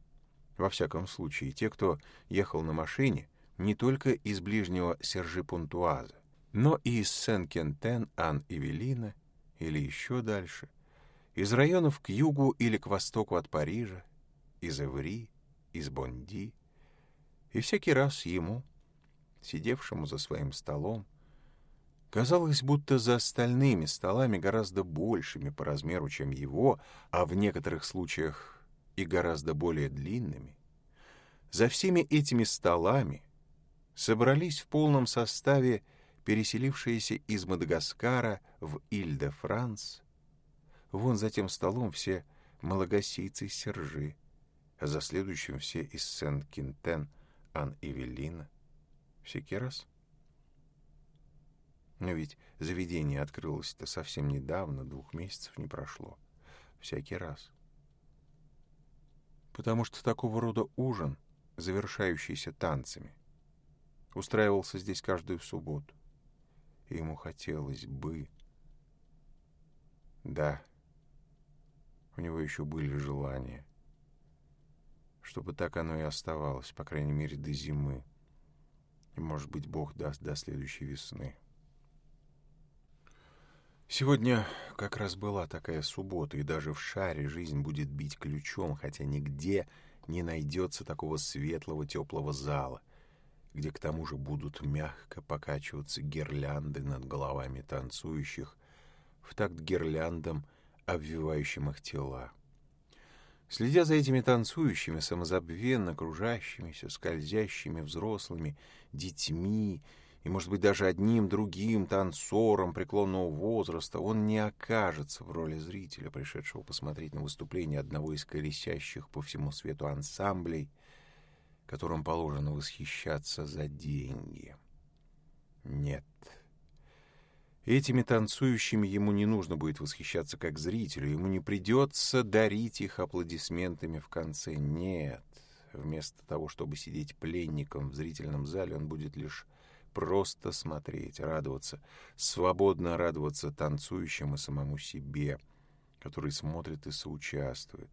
во всяком случае, те, кто ехал на машине, не только из ближнего Сержи-Пунтуаза, но и из Сен-Кентен, Ан-Эвелина или еще дальше — из районов к югу или к востоку от Парижа, из Эври, из Бонди. И всякий раз ему, сидевшему за своим столом, казалось, будто за остальными столами гораздо большими по размеру, чем его, а в некоторых случаях и гораздо более длинными, за всеми этими столами собрались в полном составе переселившиеся из Мадагаскара в Иль-де-Франс Вон за тем столом все малагасийцы Сержи, а за следующим все из Сен-Кинтен, Ан-Эвелина. Всякий раз. Но ведь заведение открылось-то совсем недавно, двух месяцев не прошло. Всякий раз. Потому что такого рода ужин, завершающийся танцами, устраивался здесь каждую субботу. И ему хотелось бы... Да, него еще были желания, чтобы так оно и оставалось, по крайней мере, до зимы. И, может быть, Бог даст до следующей весны. Сегодня как раз была такая суббота, и даже в шаре жизнь будет бить ключом, хотя нигде не найдется такого светлого теплого зала, где к тому же будут мягко покачиваться гирлянды над головами танцующих в такт гирляндам — обвивающих их тела. Следя за этими танцующими, самозабвенно кружащимися, скользящими взрослыми, детьми и, может быть, даже одним другим танцором преклонного возраста, он не окажется в роли зрителя, пришедшего посмотреть на выступление одного из колесящих по всему свету ансамблей, которым положено восхищаться за деньги. Нет. — Этими танцующими ему не нужно будет восхищаться как зрителю, ему не придется дарить их аплодисментами в конце. Нет, вместо того, чтобы сидеть пленником в зрительном зале, он будет лишь просто смотреть, радоваться, свободно радоваться танцующим и самому себе, который смотрит и соучаствует.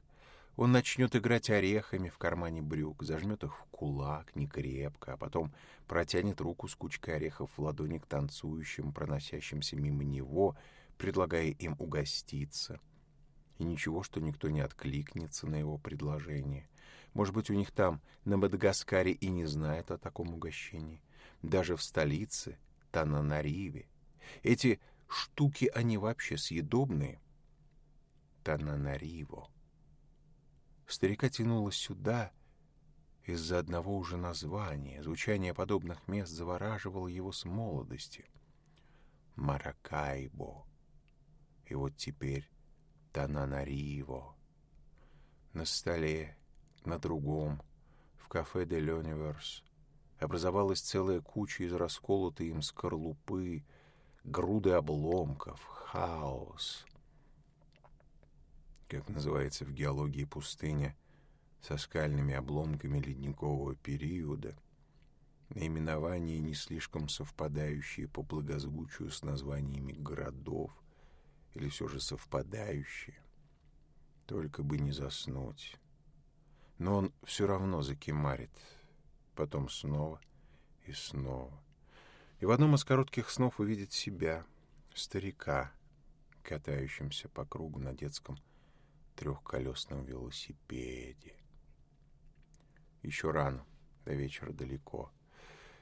Он начнет играть орехами в кармане брюк, зажмет их в кулак, не крепко, а потом протянет руку с кучкой орехов в ладони к танцующим, проносящимся мимо него, предлагая им угоститься. И ничего, что никто не откликнется на его предложение. Может быть, у них там, на Мадагаскаре, и не знают о таком угощении. Даже в столице, Тананариве. Эти штуки, они вообще съедобные. Тананариво. Старика тянуло сюда. Из-за одного уже названия звучание подобных мест завораживало его с молодости. Маракайбо. И вот теперь Тананариво. На столе, на другом, в кафе «Де Лёниверс» образовалась целая куча из расколотой им скорлупы, груды обломков, хаос — как называется в геологии пустыня, со скальными обломками ледникового периода, наименования не слишком совпадающие по благозвучию с названиями городов, или все же совпадающие. Только бы не заснуть. Но он все равно закимарит, потом снова и снова. И в одном из коротких снов увидит себя, старика, катающимся по кругу на детском трехколесном велосипеде. Еще рано, до вечера далеко.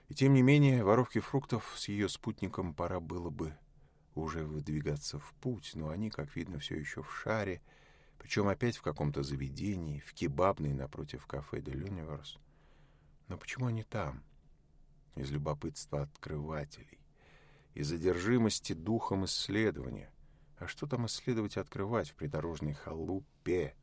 И тем не менее, воровки фруктов с ее спутником пора было бы уже выдвигаться в путь, но они, как видно, все еще в шаре, причем опять в каком-то заведении, в кебабной напротив кафе «Де Люниверс». Но почему они там? Из любопытства открывателей, из задержимости духом исследования. А что там исследовать и открывать в придорожной халупе?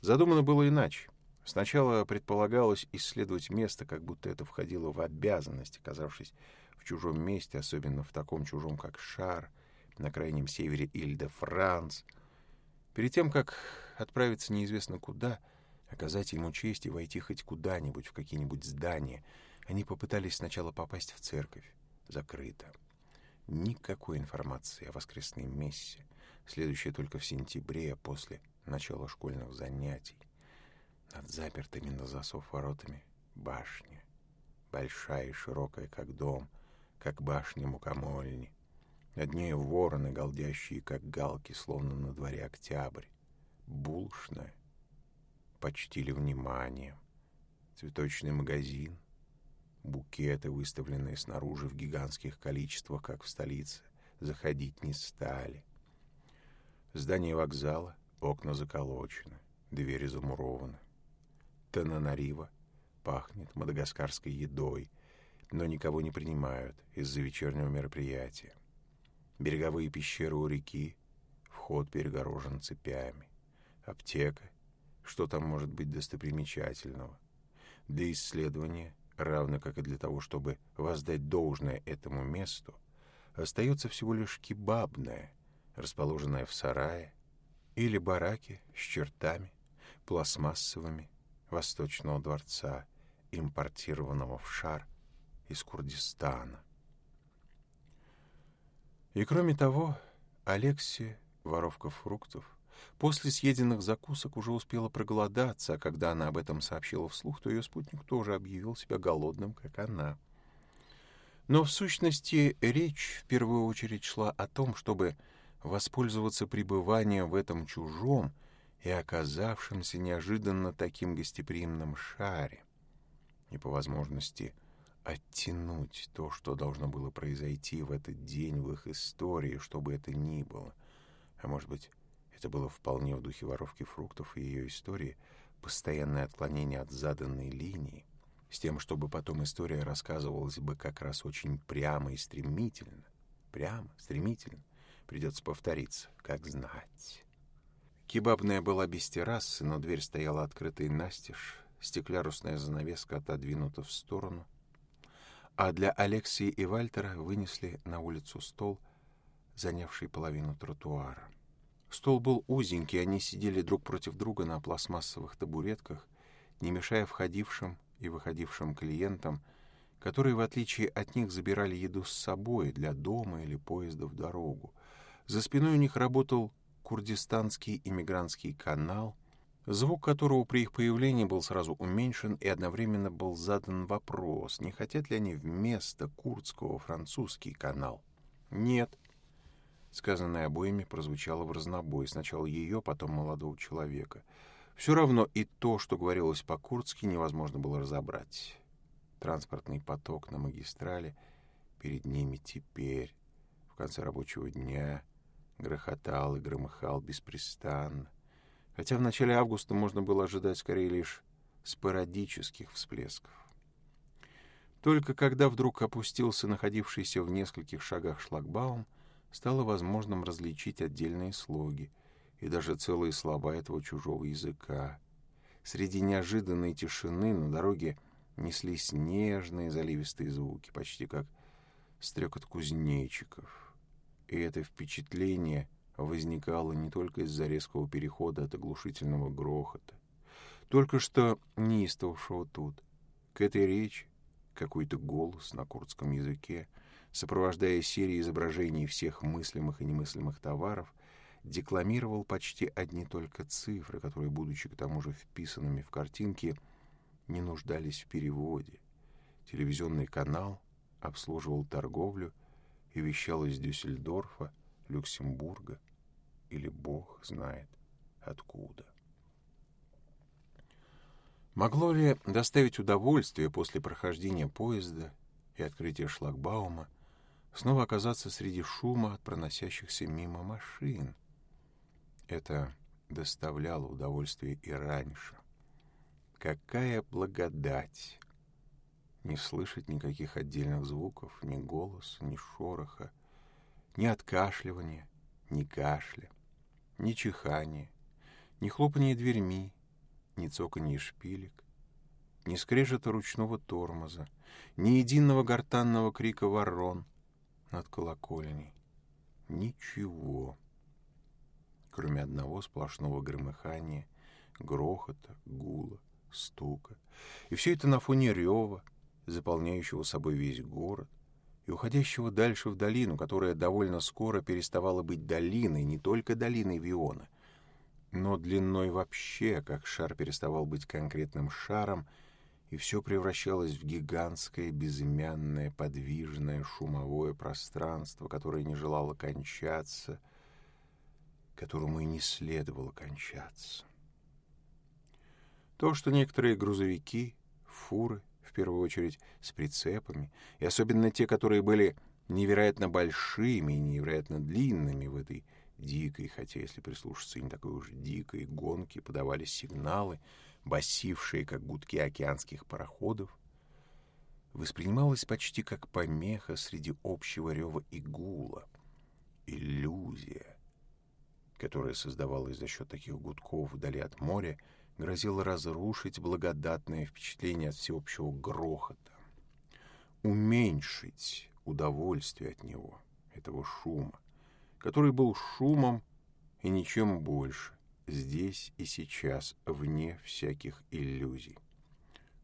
Задумано было иначе. Сначала предполагалось исследовать место, как будто это входило в обязанность, оказавшись в чужом месте, особенно в таком чужом, как Шар, на крайнем севере Иль-де-Франс. Перед тем, как отправиться неизвестно куда, оказать ему честь и войти хоть куда-нибудь, в какие-нибудь здания, они попытались сначала попасть в церковь. Закрыто никакой информации о воскресной мессе, следующей только в сентябре после начала школьных занятий. Над запертыми на засов воротами башня, большая и широкая, как дом, как башня мукомольни. Над ней вороны, голдящие, как галки, словно на дворе октябрь. Булшная, почтили вниманием. Цветочный магазин — Букеты, выставленные снаружи в гигантских количествах, как в столице, заходить не стали. Здание вокзала, окна заколочены, двери замурованы. Тананарива пахнет мадагаскарской едой, но никого не принимают из-за вечернего мероприятия. Береговые пещеры у реки, вход перегорожен цепями. Аптека, что там может быть достопримечательного? Для исследования равно как и для того, чтобы воздать должное этому месту, остается всего лишь кебабная, расположенная в сарае или бараке с чертами, пластмассовыми, Восточного дворца, импортированного в шар из Курдистана. И кроме того, Алекси, воровка фруктов, После съеденных закусок уже успела проголодаться, а когда она об этом сообщила вслух, то ее спутник тоже объявил себя голодным, как она. Но в сущности речь в первую очередь шла о том, чтобы воспользоваться пребыванием в этом чужом и оказавшемся неожиданно таким гостеприимном шаре, и по возможности оттянуть то, что должно было произойти в этот день в их истории, чтобы это ни было, а может быть, это было вполне в духе воровки фруктов и ее истории, постоянное отклонение от заданной линии, с тем, чтобы потом история рассказывалась бы как раз очень прямо и стремительно. Прямо, стремительно. Придется повториться, как знать. Кебабная была без террасы, но дверь стояла открытой настежь, стеклярусная занавеска отодвинута в сторону, а для Алексии и Вальтера вынесли на улицу стол, занявший половину тротуара. Стол был узенький, они сидели друг против друга на пластмассовых табуретках, не мешая входившим и выходившим клиентам, которые, в отличие от них, забирали еду с собой для дома или поезда в дорогу. За спиной у них работал курдистанский иммигрантский канал, звук которого при их появлении был сразу уменьшен и одновременно был задан вопрос, не хотят ли они вместо курдского французский канал. «Нет», Сказанное обоими прозвучало в разнобой, сначала ее, потом молодого человека. Все равно и то, что говорилось по-курдски, невозможно было разобрать. Транспортный поток на магистрали перед ними теперь, в конце рабочего дня, грохотал и громыхал беспрестанно. Хотя в начале августа можно было ожидать скорее лишь спорадических всплесков. Только когда вдруг опустился находившийся в нескольких шагах шлагбаум, стало возможным различить отдельные слоги и даже целые слова этого чужого языка. Среди неожиданной тишины на дороге неслись нежные заливистые звуки, почти как стрекот кузнечиков. И это впечатление возникало не только из-за резкого перехода от оглушительного грохота, только что неистовшего тут, к этой речи, какой-то голос на курдском языке — сопровождая серии изображений всех мыслимых и немыслимых товаров, декламировал почти одни только цифры, которые, будучи к тому же вписанными в картинки, не нуждались в переводе. Телевизионный канал обслуживал торговлю и вещал из Дюссельдорфа, Люксембурга или бог знает откуда. Могло ли доставить удовольствие после прохождения поезда и открытия шлагбаума снова оказаться среди шума от проносящихся мимо машин. Это доставляло удовольствие и раньше. Какая благодать! Не слышать никаких отдельных звуков, ни голоса, ни шороха, ни откашливания, ни кашля, ни чихания, ни хлопания дверьми, ни цоканье шпилек, ни скрежета ручного тормоза, ни единого гортанного крика ворон, над колокольней. Ничего. Кроме одного сплошного громыхания, грохота, гула, стука. И все это на фоне рева, заполняющего собой весь город, и уходящего дальше в долину, которая довольно скоро переставала быть долиной, не только долиной Виона, но длиной вообще, как шар переставал быть конкретным шаром — и все превращалось в гигантское безымянное подвижное шумовое пространство, которое не желало кончаться, которому и не следовало кончаться. То, что некоторые грузовики, фуры, в первую очередь с прицепами, и особенно те, которые были невероятно большими и невероятно длинными в этой дикой, хотя если прислушаться, не такой уж дикой гонке, подавали сигналы — басившие как гудки океанских пароходов, воспринималось почти как помеха среди общего рева и гула, иллюзия, которая создавалась за счет таких гудков вдали от моря, грозила разрушить благодатное впечатление от всеобщего грохота, уменьшить удовольствие от него, этого шума, который был шумом и ничем больше, здесь и сейчас, вне всяких иллюзий.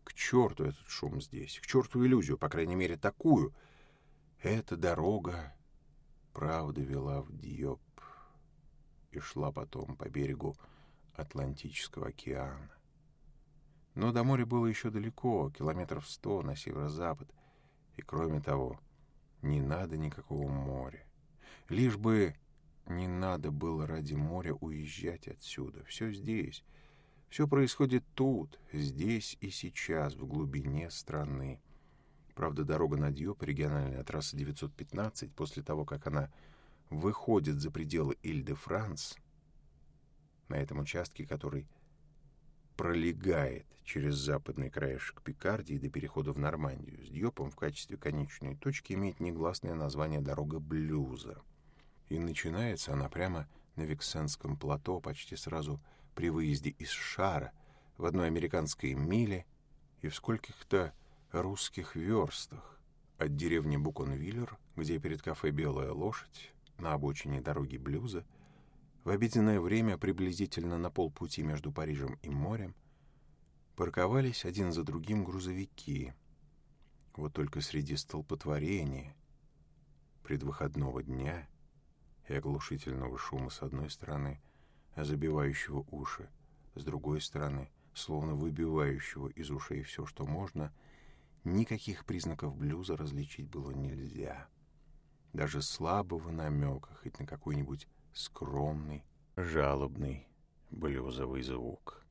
К черту этот шум здесь, к черту иллюзию, по крайней мере, такую. Эта дорога, правда, вела в Диоп и шла потом по берегу Атлантического океана. Но до моря было еще далеко, километров сто на северо-запад. И кроме того, не надо никакого моря. Лишь бы не надо было ради моря уезжать отсюда. Все здесь. Все происходит тут, здесь и сейчас, в глубине страны. Правда, дорога на Дьёб, региональная трасса 915, после того, как она выходит за пределы Иль-де-Франс, на этом участке, который пролегает через западный краешек Пикардии до перехода в Нормандию, с Дьёпом в качестве конечной точки имеет негласное название «Дорога Блюза» и начинается она прямо на Виксенском плато почти сразу при выезде из шара в одной американской миле и в скольких-то русских верстах от деревни Буконвиллер, где перед кафе «Белая лошадь», на обочине дороги Блюза, в обеденное время приблизительно на полпути между Парижем и морем, парковались один за другим грузовики. Вот только среди столпотворения предвыходного дня — и оглушительно шума с одной стороны, а забивающего уши, с другой стороны, словно выбивающего из ушей все, что можно, никаких признаков блюза различить было нельзя. Даже слабого намека, хоть на какой-нибудь скромный, жалобный блюзовый звук.